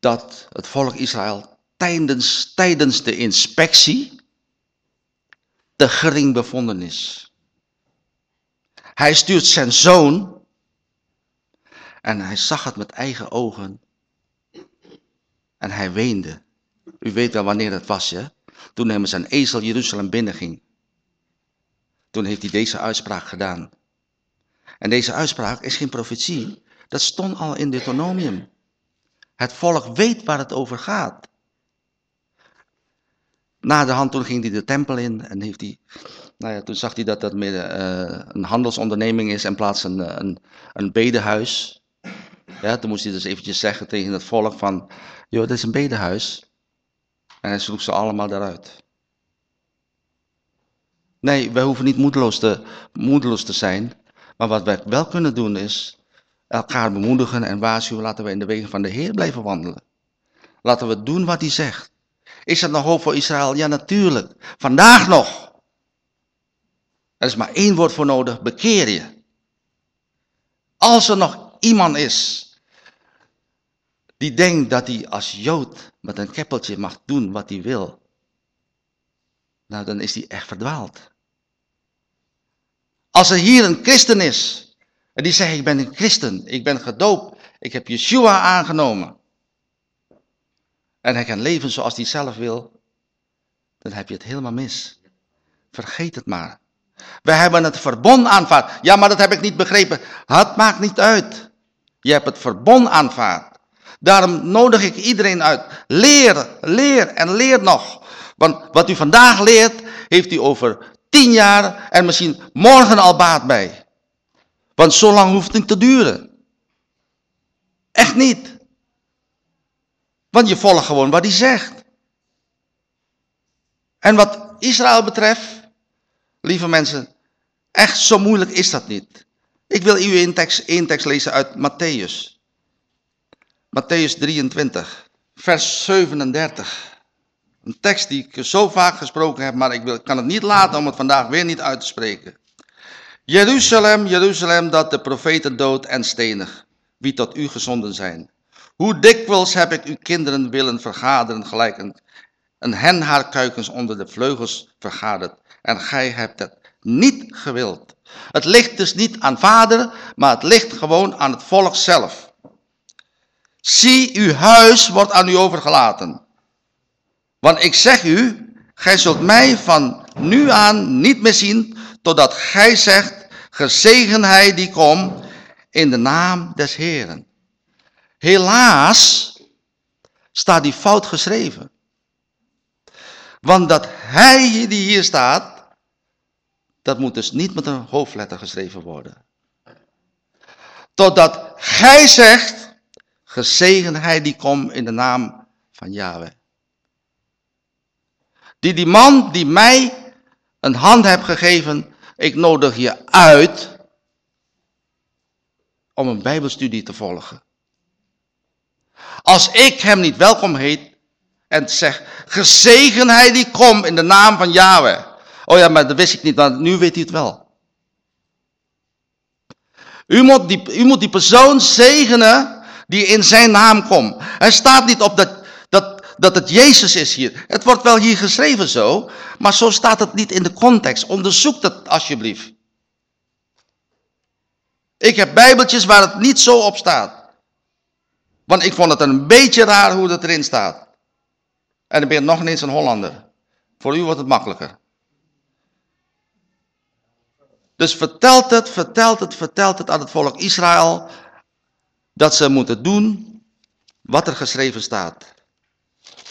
dat het volk Israël tijdens, tijdens de inspectie te gering bevonden is. Hij stuurt zijn zoon en hij zag het met eigen ogen en hij weende. U weet wel wanneer dat was, hè? Toen hij met zijn ezel Jeruzalem binnenging. Toen heeft hij deze uitspraak gedaan. En deze uitspraak is geen profetie, dat stond al in Deuteronomium. Het volk weet waar het over gaat. Na de toen ging hij de tempel in en heeft hij, nou ja, toen zag hij dat dat meer uh, een handelsonderneming is in plaats een, een, een bedehuis. Ja, toen moest hij dus eventjes zeggen tegen het volk van, joh, dit is een bedehuis. En hij sloeg ze allemaal daaruit. Nee, wij hoeven niet moedeloos te, te zijn. Maar wat wij wel kunnen doen is elkaar bemoedigen en waarschuwen. Laten we in de wegen van de Heer blijven wandelen. Laten we doen wat hij zegt. Is er nog hoop voor Israël? Ja, natuurlijk. Vandaag nog. Er is maar één woord voor nodig. Bekeer je. Als er nog iemand is die denkt dat hij als Jood met een keppeltje mag doen wat hij wil. Nou, dan is hij echt verdwaald. Als er hier een christen is, en die zegt, ik ben een christen, ik ben gedoopt, ik heb Yeshua aangenomen. En hij kan leven zoals hij zelf wil, dan heb je het helemaal mis. Vergeet het maar. We hebben het verbond aanvaard. Ja, maar dat heb ik niet begrepen. Het maakt niet uit. Je hebt het verbond aanvaard. Daarom nodig ik iedereen uit. Leer, leer en leer nog. Want wat u vandaag leert, heeft u over tien jaar en misschien morgen al baat bij. Want zo lang hoeft het niet te duren. Echt niet. Want je volgt gewoon wat hij zegt. En wat Israël betreft, lieve mensen, echt zo moeilijk is dat niet. Ik wil u een tekst, één tekst lezen uit Matthäus. Matthäus 23, vers 37. Een tekst die ik zo vaak gesproken heb, maar ik kan het niet laten om het vandaag weer niet uit te spreken. Jeruzalem, Jeruzalem, dat de profeten dood en stenig, wie tot u gezonden zijn. Hoe dikwijls heb ik uw kinderen willen vergaderen, gelijk een, een hen haar kuikens onder de vleugels vergaderd. En gij hebt het niet gewild. Het ligt dus niet aan vader, maar het ligt gewoon aan het volk zelf. Zie, uw huis wordt aan u overgelaten. Want ik zeg u, gij zult mij van nu aan niet meer zien, totdat gij zegt, gezegen hij die komt in de naam des Heeren. Helaas staat die fout geschreven. Want dat hij die hier staat, dat moet dus niet met een hoofdletter geschreven worden. Totdat gij zegt, gezegen hij die komt in de naam van Yahweh. Die die man die mij een hand heeft gegeven, ik nodig je uit om een bijbelstudie te volgen. Als ik hem niet welkom heet en zeg, gezegen hij die komt in de naam van Yahweh. Oh ja, maar dat wist ik niet, maar nu weet hij het wel. U moet die, u moet die persoon zegenen die in zijn naam komt. Hij staat niet op dat dat het Jezus is hier. Het wordt wel hier geschreven zo, maar zo staat het niet in de context. Onderzoek dat alsjeblieft. Ik heb bijbeltjes waar het niet zo op staat. Want ik vond het een beetje raar hoe dat erin staat. En dan ben nog ineens een Hollander. Voor u wordt het makkelijker. Dus vertelt het, vertelt het, vertelt het aan het volk Israël dat ze moeten doen wat er geschreven staat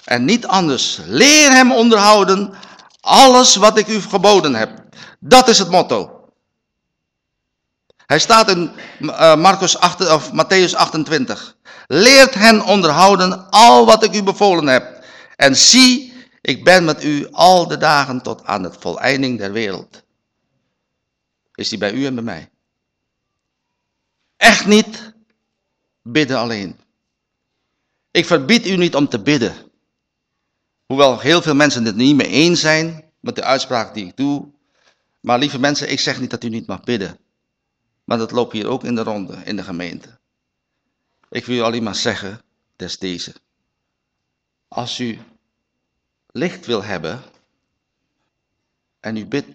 en niet anders. Leer hem onderhouden alles wat ik u geboden heb. Dat is het motto. Hij staat in uh, Marcus 8, of Matthäus 28. Leert hen onderhouden al wat ik u bevolen heb. En zie, ik ben met u al de dagen tot aan het voleinding der wereld. Is die bij u en bij mij? Echt niet bidden alleen. Ik verbied u niet om te bidden. Hoewel heel veel mensen het niet mee eens zijn met de uitspraak die ik doe. Maar lieve mensen, ik zeg niet dat u niet mag bidden. Maar dat loopt hier ook in de ronde in de gemeente. Ik wil u alleen maar zeggen, des deze. Als u licht wil hebben en u bidt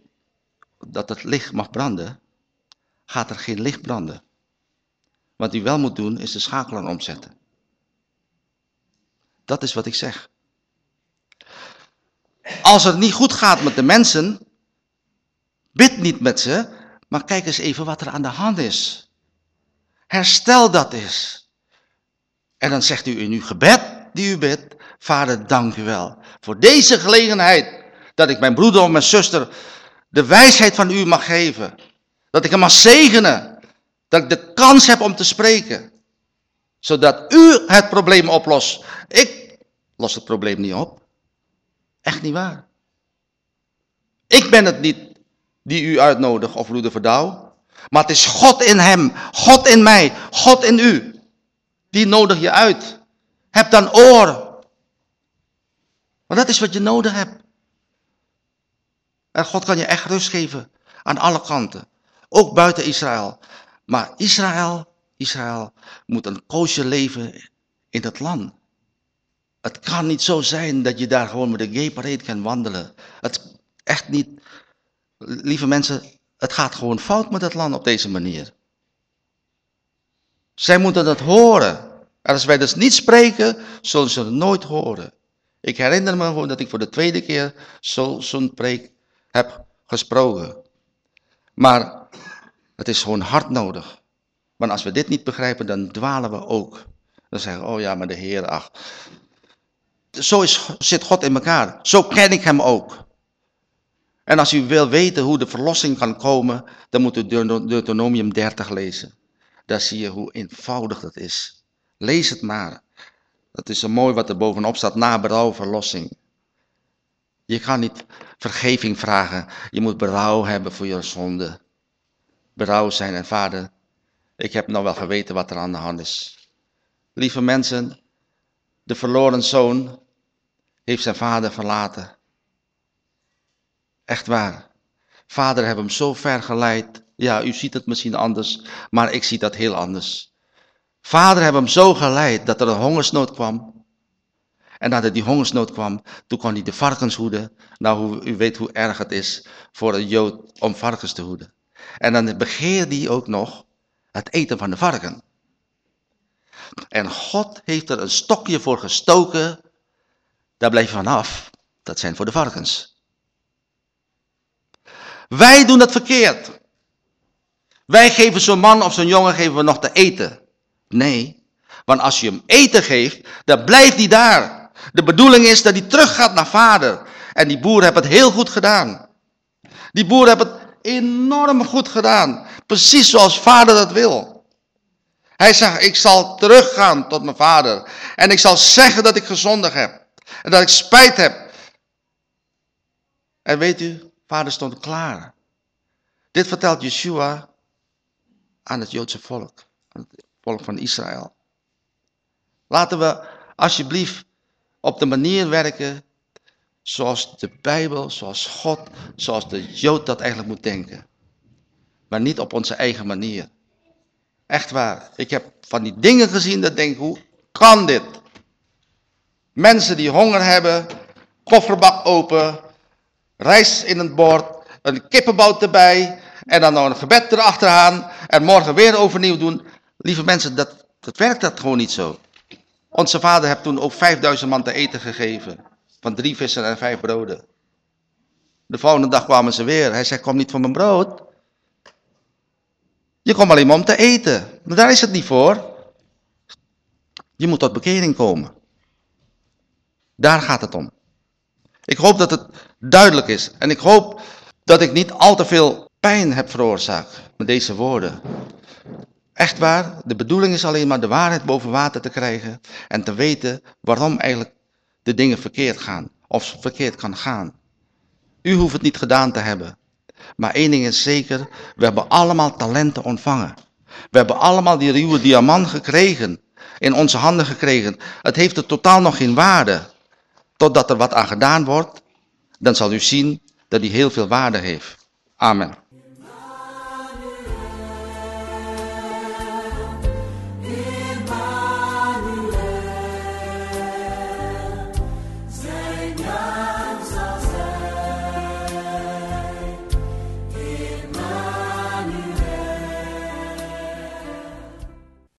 dat het licht mag branden, gaat er geen licht branden. Wat u wel moet doen is de schakelaar omzetten. Dat is wat ik zeg. Als het niet goed gaat met de mensen, bid niet met ze, maar kijk eens even wat er aan de hand is. Herstel dat eens. En dan zegt u in uw gebed die u bidt, Vader, dank u wel voor deze gelegenheid dat ik mijn broeder of mijn zuster de wijsheid van u mag geven. Dat ik hem mag zegenen. Dat ik de kans heb om te spreken. Zodat u het probleem oplost. Ik los het probleem niet op. Echt niet waar. Ik ben het niet die u uitnodigt of broeder Verdouw. Maar het is God in hem, God in mij, God in u. Die nodig je uit. Heb dan oor. Want dat is wat je nodig hebt. En God kan je echt rust geven aan alle kanten. Ook buiten Israël. Maar Israël, Israël moet een koosje leven in het land. Het kan niet zo zijn dat je daar gewoon met de gay kan wandelen. Het echt niet. Lieve mensen, het gaat gewoon fout met het land op deze manier. Zij moeten dat horen. En als wij dus niet spreken, zullen ze het nooit horen. Ik herinner me gewoon dat ik voor de tweede keer zo'n preek heb gesproken. Maar het is gewoon hard nodig. Want als we dit niet begrijpen, dan dwalen we ook. Dan zeggen we, oh ja, maar de Heer, ach. Zo is, zit God in elkaar. Zo ken ik hem ook. En als u wil weten hoe de verlossing kan komen, dan moet u Deuteronomium 30 lezen. Daar zie je hoe eenvoudig dat is. Lees het maar. Dat is zo mooi wat er bovenop staat, na berouw, verlossing. Je kan niet vergeving vragen. Je moet berouw hebben voor je zonde. Berouw zijn en vader, ik heb nou wel geweten wat er aan de hand is. Lieve mensen, de verloren zoon heeft zijn vader verlaten. Echt waar. Vader heeft hem zo ver geleid. Ja, u ziet het misschien anders, maar ik zie dat heel anders. Vader heeft hem zo geleid dat er een hongersnood kwam. En nadat die hongersnood kwam, toen kon hij de varkens hoeden. Nou, u weet hoe erg het is voor een Jood om varkens te hoeden. En dan begeerde hij ook nog het eten van de varken. En God heeft er een stokje voor gestoken. Daar blijf je vanaf. Dat zijn voor de varkens. Wij doen het verkeerd. Wij geven zo'n man of zo'n jongen geven we nog te eten. Nee, want als je hem eten geeft, dan blijft hij daar. De bedoeling is dat hij teruggaat naar vader. En die boer heeft het heel goed gedaan. Die boer heeft het enorm goed gedaan. Precies zoals vader dat wil. Hij zegt, ik zal teruggaan tot mijn vader. En ik zal zeggen dat ik gezondig heb. En dat ik spijt heb. En weet u, vader stond klaar. Dit vertelt Yeshua aan het Joodse volk. Aan het volk van Israël. Laten we alsjeblieft op de manier werken zoals de Bijbel, zoals God, zoals de Jood dat eigenlijk moet denken. Maar niet op onze eigen manier. Echt waar. Ik heb van die dingen gezien dat denk, hoe kan dit? Mensen die honger hebben, kofferbak open, rijst in het bord, een kippenbout erbij en dan nog een gebed erachteraan en morgen weer overnieuw doen. Lieve mensen, dat, dat werkt dat gewoon niet zo. Onze vader heeft toen ook 5000 man te eten gegeven. Van drie vissen en vijf broden. De volgende dag kwamen ze weer. Hij zei, kom niet voor mijn brood. Je komt alleen maar om te eten. Maar daar is het niet voor. Je moet tot bekering komen. Daar gaat het om. Ik hoop dat het duidelijk is. En ik hoop dat ik niet al te veel pijn heb veroorzaakt met deze woorden. Echt waar, de bedoeling is alleen maar de waarheid boven water te krijgen en te weten waarom eigenlijk de dingen verkeerd gaan of verkeerd kan gaan. U hoeft het niet gedaan te hebben. Maar één ding is zeker, we hebben allemaal talenten ontvangen. We hebben allemaal die ruwe diamant gekregen. in onze handen gekregen. Het heeft er totaal nog geen waarde. Totdat er wat aan gedaan wordt, dan zal u zien dat die heel veel waarde heeft. Amen.